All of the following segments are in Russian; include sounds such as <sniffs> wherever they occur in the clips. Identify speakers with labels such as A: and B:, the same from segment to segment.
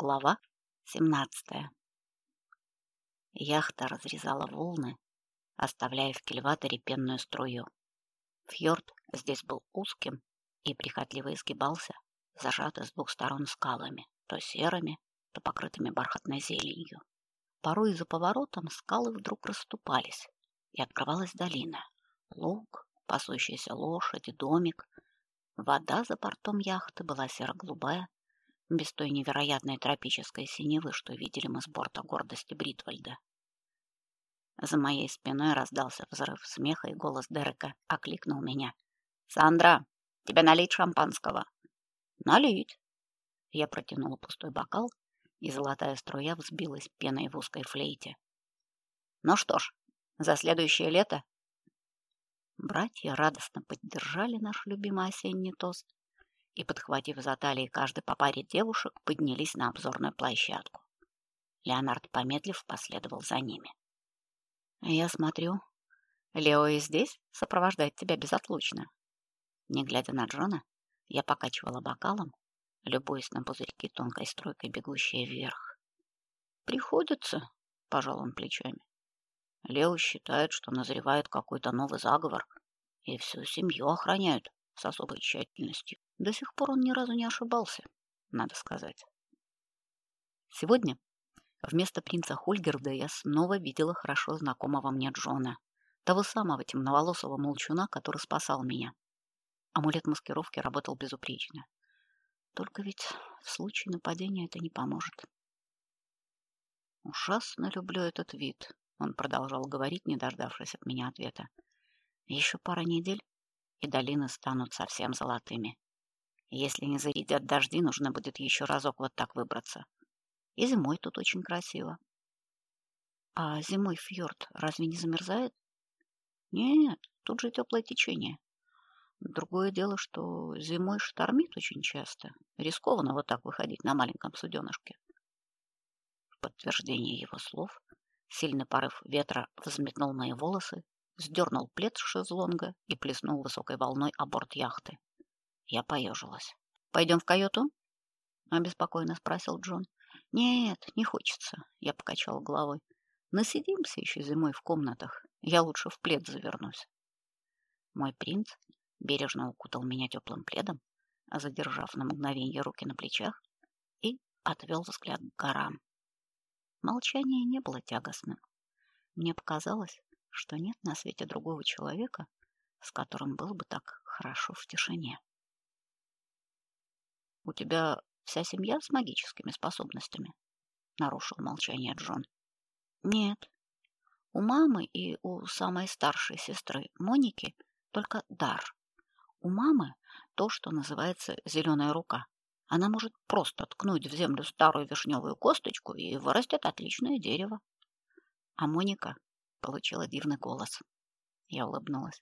A: Глава 17. Яхта разрезала волны, оставляя в кильваторе пенную струю. Фьорд здесь был узким и прихотливо изгибался, зажатый с двух сторон скалами, то серыми, то покрытыми бархатной зеленью. Порой за поворотом скалы вдруг расступались, и открывалась долина. Луг, пасущаяся лошади, домик. Вода за бортом яхты была серо-голубая, без той невероятной тропической синевы, что видели мы с борта гордости Бритвальда. За моей спиной раздался взрыв смеха, и голос Дерека окликнул меня. «Сандра, тебе налить шампанского?» «Налить!» Я протянула пустой бокал, и золотая струя взбилась пеной в узкой флейте. «Ну что ж, за следующее лето...» Братья радостно поддержали наш любимый осенний тост, и, подхватив за талии каждый по паре девушек, поднялись на обзорную площадку. Леонард, помедлив, последовал за ними. «Я смотрю, Лео и здесь сопровождает тебя безотлучно». Не глядя на Джона, я покачивала бокалом, любуясь на пузырьки тонкой струйкой, бегущей вверх. «Приходится», — пожал он плечами. Лео считает, что назревает какой-то новый заговор, и всю семью охраняют с особой тщательностью. До сих пор он ни разу не ошибался, надо сказать. Сегодня вместо принца Хольгерда я снова видела хорошо знакомого мне Джона, того самого темноволосого молчуна, который спасал меня. Амулет маскировки работал безупречно. Только ведь в случае нападения это не поможет. Ужасно люблю этот вид, он продолжал говорить, не дождавшись от меня ответа. Еще пара недель, и долины станут совсем золотыми. Если не зарядят дожди, нужно будет еще разок вот так выбраться. И зимой тут очень красиво. А зимой фьорд разве не замерзает? Нет, тут же теплое течение. Другое дело, что зимой штормит очень часто. Рискованно вот так выходить на маленьком суденышке. В подтверждение его слов сильный порыв ветра взметнул мои волосы, сдернул плед с шезлонга и плеснул высокой волной о борт яхты. Я поежилась. Пойдем в каюту? обеспокоенно спросил Джон. Нет, не хочется, я покачала головой. Насидимся еще зимой в комнатах. Я лучше в плед завернусь. Мой принц бережно укутал меня теплым пледом, задержав на мгновение руки на плечах, и отвел взгляд к горам. Молчание не было тягостным. Мне показалось, что нет на свете другого человека, с которым было бы так хорошо в тишине. У тебя вся семья с магическими способностями? нарушил молчание Джон. Нет. У мамы и у самой старшей сестры Моники только дар. У мамы то, что называется зеленая рука. Она может просто ткнуть в землю старую вишневую косточку и вырастет отличное дерево. А Моника получила дивный голос. Я улыбнулась.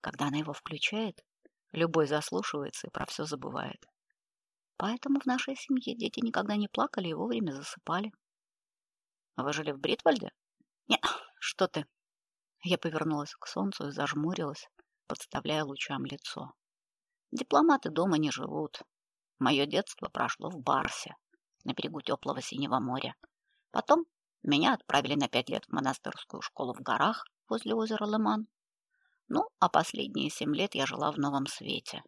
A: Когда она его включает, любой заслушивается и про все забывает. Поэтому в нашей семье дети никогда не плакали и вовремя засыпали. Вы жили в Бритвальде? Не, <sniffs> что ты? Я повернулась к солнцу и зажмурилась, подставляя лучам лицо. Дипломаты дома не живут. Мое детство прошло в Барсе, на берегу теплого синего моря. Потом меня отправили на пять лет в монастырскую школу в горах возле озера Леман. Ну, а последние семь лет я жила в Новом Свете,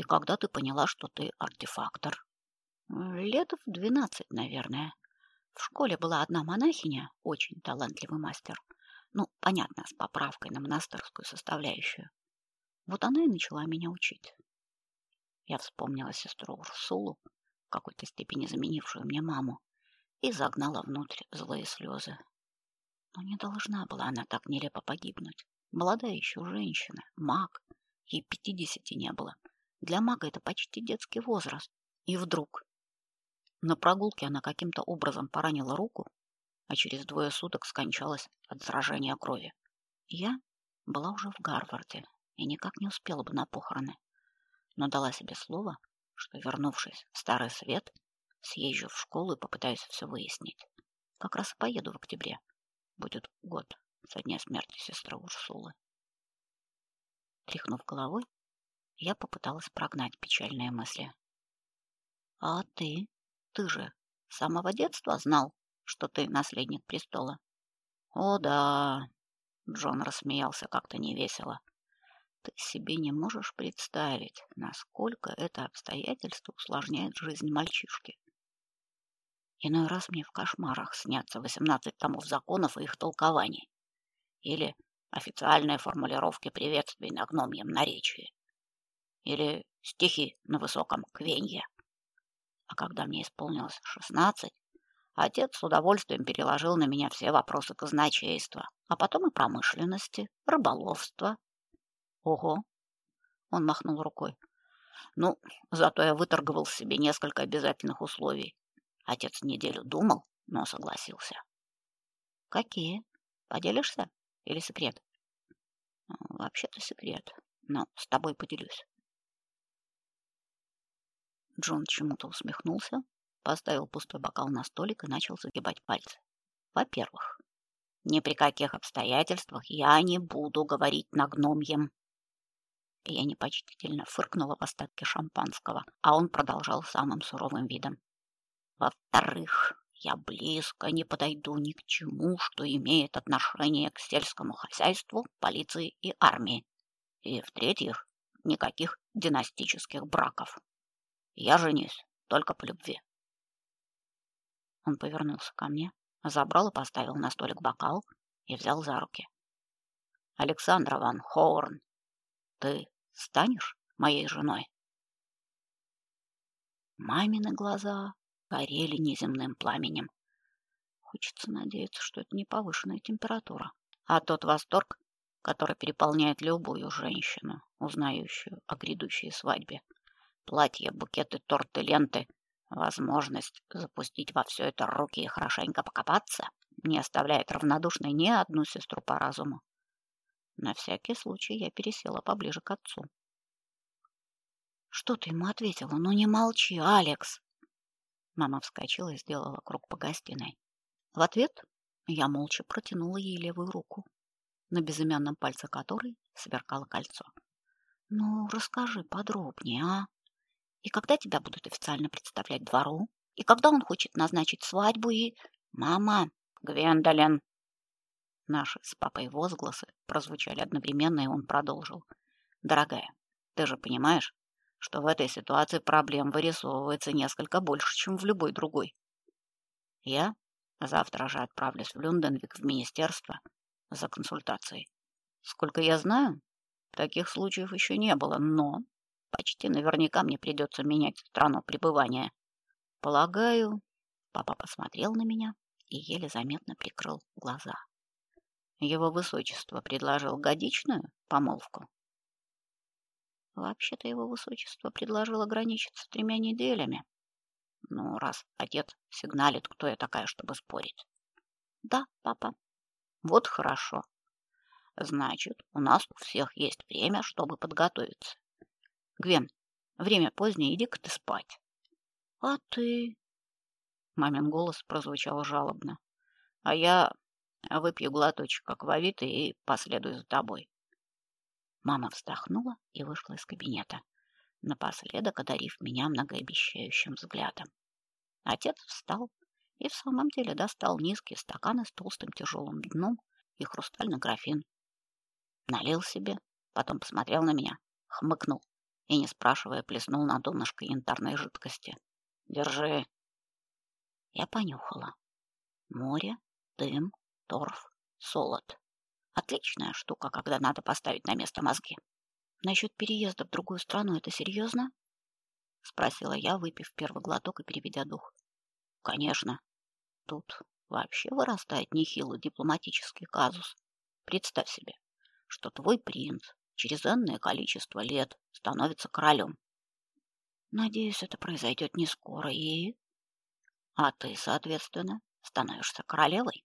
A: и когда ты поняла, что ты артефактор? Лет в двенадцать, наверное. В школе была одна монахиня, очень талантливый мастер. Ну, понятно, с поправкой на монастырскую составляющую. Вот она и начала меня учить. Я вспомнила сестру Урсулу, в какой-то степени заменившую мне маму, и загнала внутрь злые слезы. Но не должна была она так нелепо погибнуть. Молодая еще женщина, маг, ей пятидесяти не было. Для мага это почти детский возраст. И вдруг на прогулке она каким-то образом поранила руку, а через двое суток скончалась от заражения крови. Я была уже в Гарварде и никак не успела бы на похороны, но дала себе слово, что вернувшись в Старый Свет, съезжу в школу и попытаюсь все выяснить. Как раз поеду в октябре. Будет год со дня смерти сестры Урсулы. Тряхнув головой, я попыталась прогнать печальные мысли. А ты? ты же с самого детства знал, что ты наследник престола. О да, Джон рассмеялся как-то невесело. Ты себе не можешь представить, насколько это обстоятельство усложняет жизнь мальчишки. Иной раз мне в кошмарах снятся 18 томов законов и их толкований. Или официальные формулировки приветствий на гномьем наречии. Или стихи на высоком квенье. А когда мне исполнилось 16, отец с удовольствием переложил на меня все вопросы казначейства, а потом и промышленности, рыболовства. Ого! Он махнул рукой. Ну, зато я выторговал себе несколько обязательных условий Отец неделю думал, но согласился. Какие? Поделишься или секрет? Вообще-то секрет, но с тобой поделюсь. Джон чему-то усмехнулся, поставил пустой бокал на столик и начал загибать пальцы. Во-первых, ни при каких обстоятельствах я не буду говорить на гномьем. Я непочтительно фыркнула в остатке шампанского, а он продолжал самым суровым видом. Во-вторых, я близко не подойду ни к чему, что имеет отношение к сельскому хозяйству, полиции и армии. И в-третьих, никаких династических браков. Я женюсь только по любви. Он повернулся ко мне, забрал и поставил на столик бокал и взял за руки. Александра ван Хорн, ты станешь моей женой? Мамины глаза горели неземным пламенем. Хочется надеяться, что это не повышенная температура, а тот восторг, который переполняет любую женщину, узнающую о грядущей свадьбе. Платья, букеты, торты, ленты, возможность запустить во все это руки и хорошенько покопаться не оставляет равнодушной ни одну сестру по разуму. На всякий случай я пересела поближе к отцу. Что ты ему ответила? Ну не молчи, Алекс. Мама вскочила и сделала круг по гостиной. В ответ я молча протянула ей левую руку, на безымянном пальце которой сверкало кольцо. Ну, расскажи подробнее, а? И когда тебя будут официально представлять двору? И когда он хочет назначить свадьбу и Мама, Гвендолин. Наши с папой возгласы прозвучали одновременно, и он продолжил: "Дорогая, ты же понимаешь, что в этой ситуации проблем вырисовывается несколько больше, чем в любой другой. Я завтра же отправлюсь в Люнденвик в министерство за консультацией. Сколько я знаю, таких случаев еще не было, но почти наверняка мне придется менять страну пребывания. Полагаю, папа посмотрел на меня и еле заметно прикрыл глаза. Его высочество предложил годичную помолвку. Вообще-то его высочество предложил ограничиться тремя неделями. Ну, раз отец сигналит, кто я такая, чтобы спорить. Да, папа. Вот хорошо. Значит, у нас у всех есть время, чтобы подготовиться. Гвен, время позднее, иди-ка ты спать. А ты? Мамин голос прозвучал жалобно. А я выпью глоточек аквавита и последую за тобой. Мама вздохнула и вышла из кабинета, напоследок одарив меня многообещающим взглядом. Отец встал и в самом деле достал низкие стаканы с толстым тяжелым дном и хрустальный графин. Налил себе, потом посмотрел на меня, хмыкнул и, не спрашивая, плеснул на донышко янтарной жидкости. «Держи!» Я понюхала. Море, дым, торф, солод. Отличная штука, когда надо поставить на место мозги. Насчет переезда в другую страну это серьезно? спросила я, выпив первый глоток и переведя дух. Конечно. Тут вообще вырастает нехилый дипломатический казус. Представь себе, что твой принц через энное количество лет становится королем. Надеюсь, это произойдет не скоро и а ты, соответственно, становишься королевой.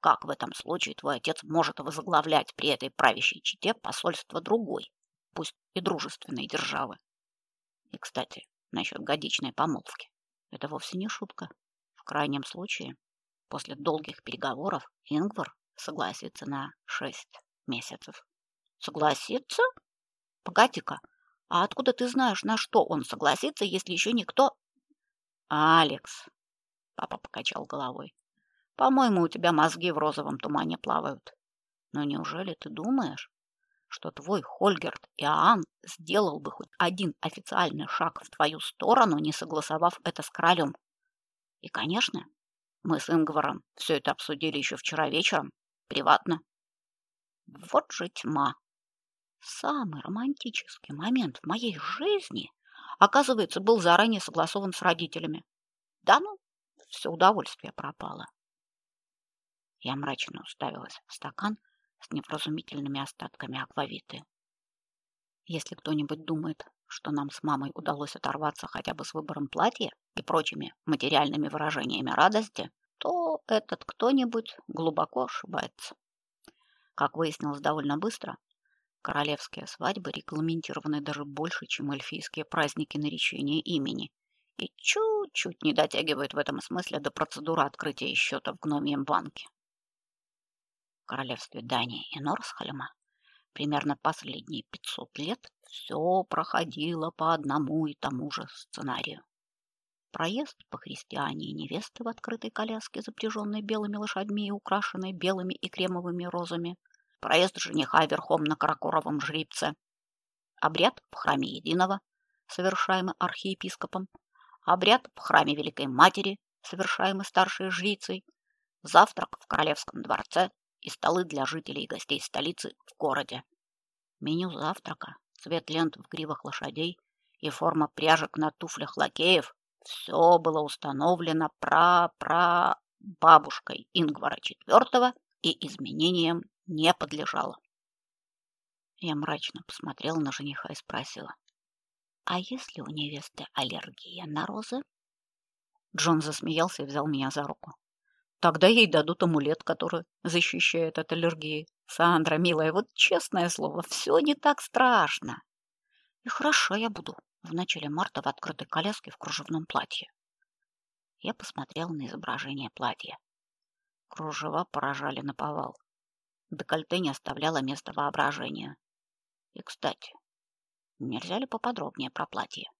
A: Как в этом случае твой отец может возглавлять при этой правящей чете посольство другой, пусть и дружественной державы? И, кстати, насчет годичной помолвки. Это вовсе не шутка. В крайнем случае, после долгих переговоров Ингвар согласится на шесть месяцев. Согласится? Погоди-ка, а откуда ты знаешь, на что он согласится, если еще никто... Алекс, папа покачал головой. По-моему, у тебя мозги в розовом тумане плавают. Но неужели ты думаешь, что твой Хольгерт Иоанн сделал бы хоть один официальный шаг в твою сторону, не согласовав это с королем? И, конечно, мы с Ингваром все это обсудили еще вчера вечером, приватно. Вот же тьма. Самый романтический момент в моей жизни, оказывается, был заранее согласован с родителями. Да ну, все удовольствие пропало. Я мрачно уставилась в стакан с невразумительными остатками аквавиты. Если кто-нибудь думает, что нам с мамой удалось оторваться хотя бы с выбором платья и прочими материальными выражениями радости, то этот кто-нибудь глубоко ошибается. Как выяснилось довольно быстро, королевские свадьбы регламентированы даже больше, чем эльфийские праздники наречения имени, и чуть-чуть не дотягивают в этом смысле до процедуры открытия счета в гномьем банке королевстве Дании и Норсхольма примерно последние 500 лет все проходило по одному и тому же сценарию. Проезд по христиане и невесты в открытой коляске, запряженной белыми лошадьми и украшенной белыми и кремовыми розами. Проезд жениха верхом на каракоровом жребце. Обряд в храме Единого, совершаемый архиепископом. Обряд в храме Великой Матери, совершаемый старшей жрицей. Завтрак в королевском дворце, и столы для жителей и гостей столицы в городе. Меню завтрака, цвет лент в гривах лошадей и форма пряжек на туфлях лакеев все было установлено пра-пра бабушкой Ингвара IV и изменениям не подлежало. Я мрачно посмотрела на жениха и спросила: "А если у невесты аллергия на розы?" Джон засмеялся и взял меня за руку. Тогда ей дадут амулет, который защищает от аллергии. Сандра, милая, вот честное слово, все не так страшно. И хорошо я буду в начале марта в открытой коляске в кружевном платье. Я посмотрел на изображение платья. Кружева поражали на повал. Декольте не оставляло места воображению. И, кстати, нельзя ли поподробнее про платье?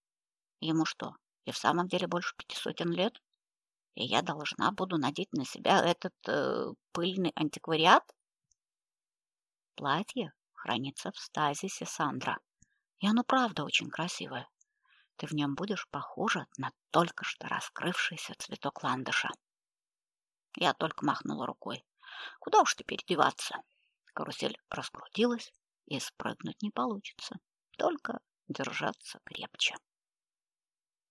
A: Ему что, и в самом деле больше пяти сотен лет? И я должна буду надеть на себя этот э, пыльный антиквариат? Платье хранится в стазисе, Сандра. И оно правда очень красивое. Ты в нем будешь похожа на только что раскрывшийся цветок ландыша. Я только махнула рукой. Куда уж теперь деваться? Карусель раскрутилась, и спрыгнуть не получится. Только держаться крепче.